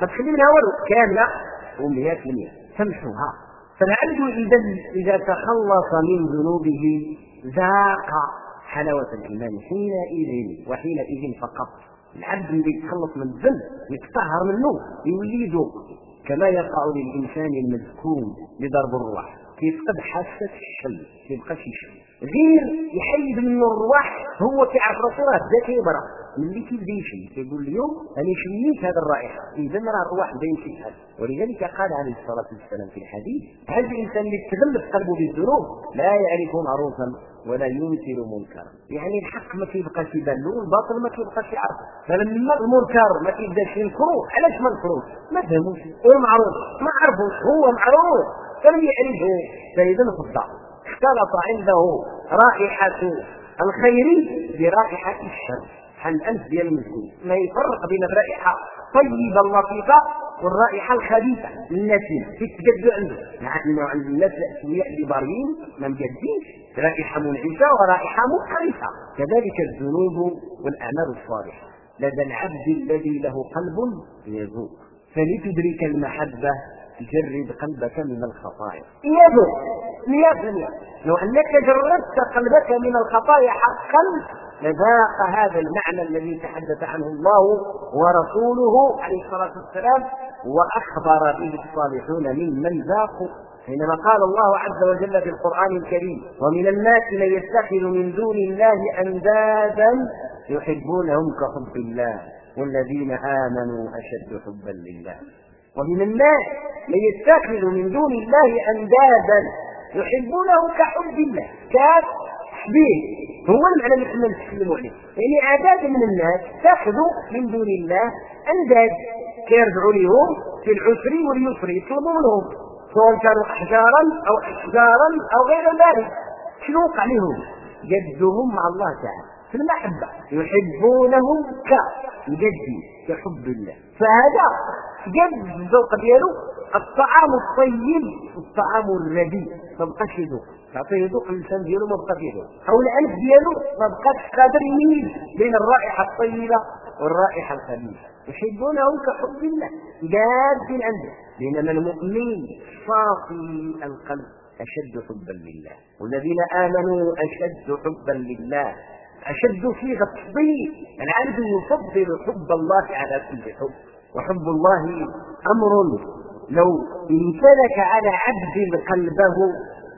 ما تخلي منها ولو كاملة. ومياه بالمياه تمحوها فالعبد إذا إذا تخلص من ذنوبه ذاق حلاوة الإيمان حينئذ. وحينئذ فقط. العبد اللي يتخلص من الذنب يتطهر منه يولي يذوق كما يقع للإنسان المسكون بضرب الروح كيفقد حاسه الشم يبقاش يشم غير يحيد منه الروح هو كيعرف راسو راه بدا كيبرا ملي كيبدأ يشم كيقول اليوم أنا شميت هذه الرائحة. إذا راه الروح بدا يمشي ولذلك قال عليه الصلاة والسلام في الحديث هذا الإنسان اللي تغلب قلبه بالذنوب لا يعرف معروفا؟ ولا ينكر منكرا. يعني الحق ما كيبقاش يبان له والباطل ما كيبقاش يعرف. فلما المنكر ما كيبداش ينكروه علاش ما نكروش؟ ما فهموش. والمعروف ما عرفوش هو معروف. فلم يعرفه فإذا خضع اختلط عنده رائحة الخير برائحة الشر. عن الانف ديال المسكين ما يفرق بين الرائحة طيبه لطيفه والرائحة الخبيثة. في التجدع عنده مع إنه عند الناس الاسوياء اللي بارين ما مجديش رائحة منعشه ورائحة مقرفه كذلك الذنوب والأعمال الصالحة. لدى العبد الذي له قلب يذوق فلتدرك المحبة جرد قلبك من الخطايا. يذوق في لو أنك جردت قلبك من الخطايا حقا لذاق هذا المعنى الذي تحدث عنه الله ورسوله عليه الصلاة والسلام وأخبر به الصالحون ممن ذاقوا حينما قال الله عز وجل في القرآن الكريم ومن الناس من يتخذ من دون الله أندادا يحبونهم كحب الله والذين آمنوا أشد حبا لله. ومن الناس من يتخذ من دون الله أندادا يحبونه كحب الله كاف تحبيه هو المعنى اللي كنا نتكلموا عليه. يعني أعداد من الناس تاخذوا من دون الله أنداد كيرجعوا لهم في العسر واليسر يطلبوا منهم سواء كانوا إحجارا أو اشجارا أو غير ذلك. شنو وقع لهم جدهم مع الله تعالى. في المحبة. يحبونهم ك. يجدي كحب الله. فهذا جد الذوق ديالو الطعام الطيب والطعام الرديء. ما تعطيه يذوق اللسان ديالو ما بقاش يذوق أو الانف ديالو ما بقاش قادر يميز بين الرائحة الطيبة والرائحة الخبيثة. يحبونه كحب الله. جاد عنده بينما المؤمن صافي القلب. أشد حبا لله. والذين آمنوا أشد حبا لله. أشد صيغه تفضيل. العبد يفضل حب الله على كل حب. وحب الله أمر لو امتلك على عبد قلبه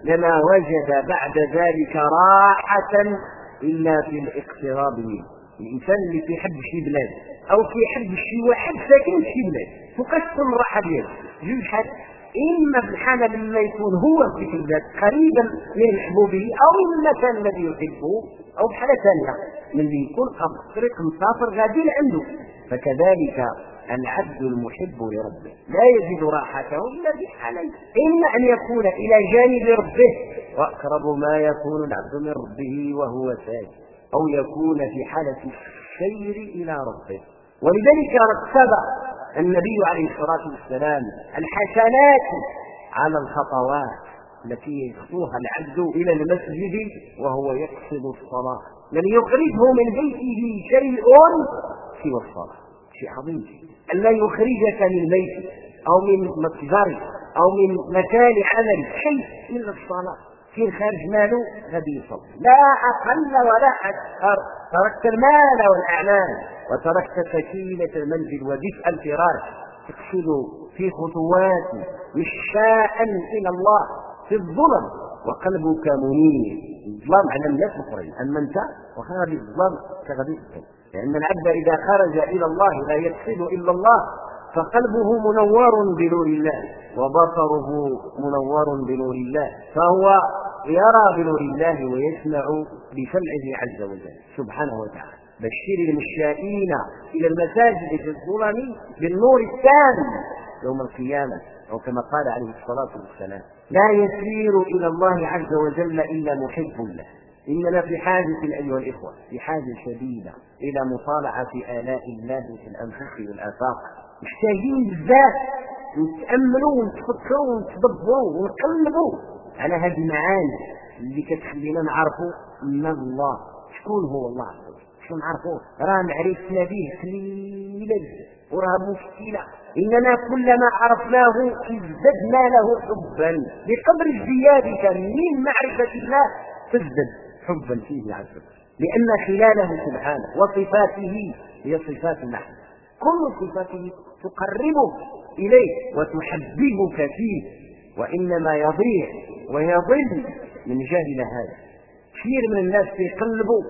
لما وجد بعد ذلك راحة إلا في الاقتراب منه. الإنسان اللي كيحب شي بلاد أو كيحب شي واحد ساكن شي بلاد تقسم الراحة ديالو. جوج حاجات إما الحالة لما يكون هو في البلاد قريبا من محبوبه أو من المكان الذي يحبه أو في حالة ثانية. من اللي يكون طريق مسافر غادي عنده فكذلك العبد المحب لربه. لا يجد راحته إلا في حالين إما أن يكون إلى جانب ربه وأقرب ما يكون العبد من ربه وهو ساجد أو يكون في حالة السير إلى ربه. ولذلك رتب النبي عليه الصلاة والسلام الحسنات على الخطوات التي يخطوها العبد إلى المسجد وهو يقصد الصلاة. لم يخرجه من بيته شيء سوى الصلاة. شيء عظيم. أن لا يخرجك من بيتك أو من متجرك أو من مكان عمل شيء إلا الصلاة. كاين خارج ماله غادي يصل لا أقل ولا أكثر. تركت المال والأعمال وتركت سكينة المنزل ودفء الفراش تقصد في خطوات مشاء إلى الله. في الظلم وقلبك منير. الظلام على الناس الاخرين أما أنت وخارج الظلام كغادي لأن العبد إذا خرج إلى الله لا يقصد إلا الله فقلبه منور بنور الله وبصره منور بنور الله فهو يرى بنور الله ويسمع بسمعه عز وجل سبحانه وتعالى. بشر المشائين إلى المساجد في الظلم بالنور التام يوم القيامة أو كما قال عليه الصلاة والسلام لا يسير إلى الله عز وجل إلا محب له. إننا في حاجة أيها الإخوة في حاجة شديدة إلى مطالعة آلاء الله في الأنفس والآفاق. محتاجين بزاف نتأملوا ونتفكروا ونتدبروا ونقلبوا على هذه المعاني اللي كتخلينا نعرفوا من الله. شكون هو الله عز وجل؟ شكون نعرفوه؟ راه معرفتنا به قليله وراه مشكله إننا كلما عرفناه ازددنا له حبا. بقدر ازديادك من معرفة الله تزدد حبا فيه عز وجل. لأن خلاله سبحانه وصفاته هي صفات المحبه كل صفاته تقربك إليه وتحببك فيه وإنما يضيع ويضل من جهل هذا. كثير من الناس يقلبوا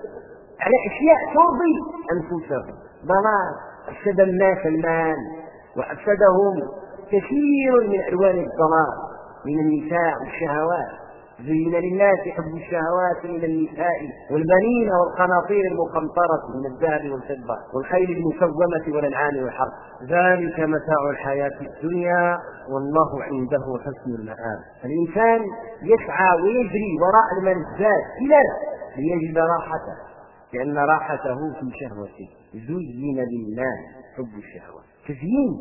على أشياء ترضي أنفسهم. ضلال أفسد الناس المال وأفسدهم كثير من ألوان الضلال من النساء والشهوات. زين للناس حب الشهوات من النساء والبنين والقناطير المقنطرة من الذهب والفضة والخيل المسومة والأنعام والحرث. ذلك متاع الحياة الدنيا والله عنده حسن المآب. الإنسان يسعى ويجري وراء الملذات إلى ليجد راحته لأن راحته في شهوته. زين لله حب الشهوات تزيين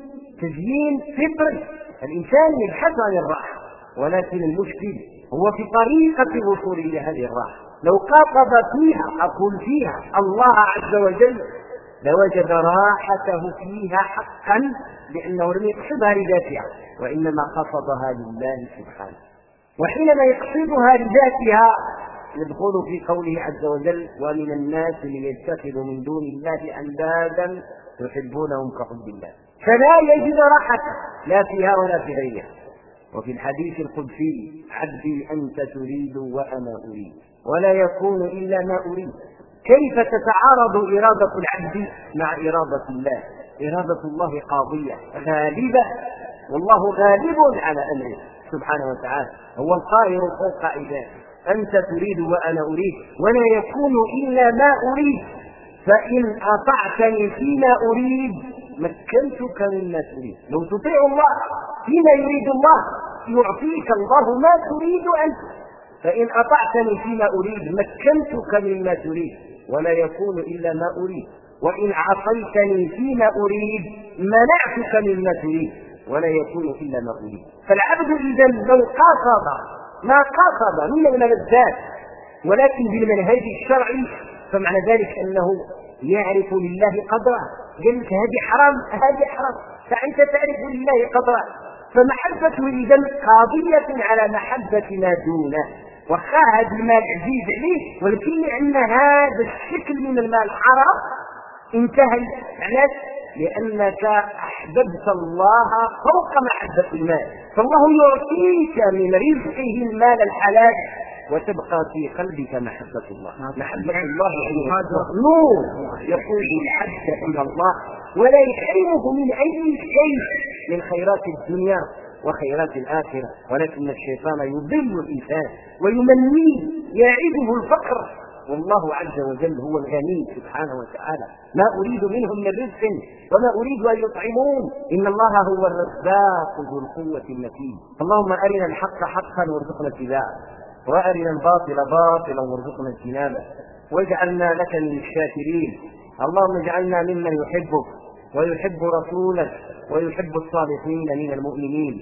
تزيين فطري الإنسان يبحث عن الراحة. ولكن المشكل هو في طريقة الوصول إلى هذه الراحة. لو قاطب فيها أقول فيها الله عز وجل لوجد راحته فيها حقا لأنه لم يقصدها لذاتها وإنما قصدها لله سبحانه. وحينما يقصدها لذاتها يدخل في قوله عز وجل ومن الناس من يتخذ من دون الله أندادا يحبونهم كحب الله فلا يجد راحته لا فيها ولا في غيرها. وفي الحديث القدسي عبدي أنت تريد وأنا أريد. ولا يكون إلا ما أريد. كيف تتعارض إرادة العبد مع إرادة الله؟ إرادة الله قاضية غالبة. والله غالب على أمره سبحانه وتعالى. هو القاهر فوق عباده. أنت تريد وأنا أريد. ولا يكون إلا ما أريد. فإن أطعتني فيما أريد مكنتك مما تريد لو تطيع الله فيما يريد الله يعطيك الله ما تريد أنت. فإن أطعتني فيما أريد مكنتك مما تريد ولا يكون إلا ما أريد. وإن عصيتني فيما أريد منعتك مما تريد ولا يكون إلا ما أريد. فالعبد إذا لو قاصد ما قاصد من الملذات ولكن بالمنهج الشرعي فمعنى ذلك أنه يعرف لله قدره. قال لك هذه حرام هذه حرام. فأنت تعرف لله قدره. فمحبته إذا قاضية على محبة ما دونه. وخا هذا المال عزيز عليه ولكن لأن هذا الشكل من المال حرام انتهى علاش لأنك أحببت الله فوق محبة المال. فالله يعطيك من رزقه المال الحلال. وتبقى في قلبك محبة الله. محبة الله نور. يقود العبد إلى الله ولا يحرمه من أي شيء من خيرات الدنيا وخيرات الآخرة. ولكن الشيطان يضل الإنسان ويمنيه يعده الفقر. والله عز وجل هو الغني سبحانه وتعالى. ما أريد منهم من رزق وما أريد أن يطعمون. إن الله هو الرزاق ذو القوة المتين اللهم أرنا الحق حقا وارزقنا اتباعه. وارنا الباطل باطلا وارزقنا اجتنابه. واجعلنا لك من الشاكرين. اللهم اجعلنا ممن يحبك ويحب رسولك ويحب الصالحين من المؤمنين.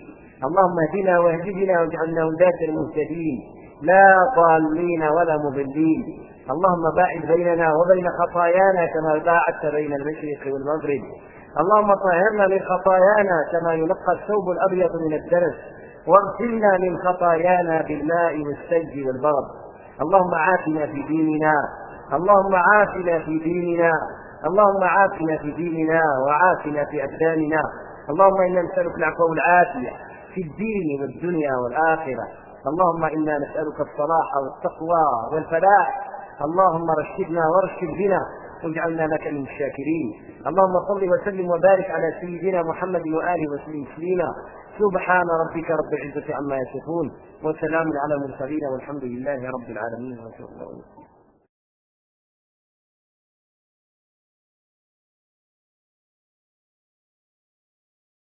اللهم اهدنا واهدنا واجعلنا هداة المهتدين لا ضالين ولا مضلين. اللهم باعد بيننا وبين خطايانا كما باعدت بين المشرق والمغرب. اللهم طهرنا من خطايانا كما ينقى الثوب الأبيض من الدرس. واغسلنا من خطايانا بالماء والثلج والبرد. اللهم عافنا في ديننا. اللهم عافنا في ديننا. اللهم عافنا في ديننا وعافنا في أبداننا اللهم إنا نسألك العفو والعافية في الدين والدنيا والآخرة. اللهم إنا نسألك الصلاح والتقوى والفلاح. اللهم رشدنا وارشد بنا. واجعلنا لك من الشاكرين. اللهم صل وسلم وبارك على سيدنا محمد وآله وسلم تسليما. سبحان ربك رب العزة عما يصفون. وسلام على المرسلين والحمد لله رب العالمين.